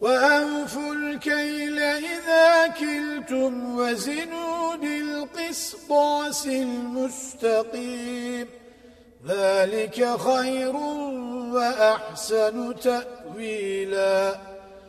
وأنفوا الكيل إذا كلتم وزنوا بالقسطاس المستقيم. ذلك خير وأحسن تأويلاً.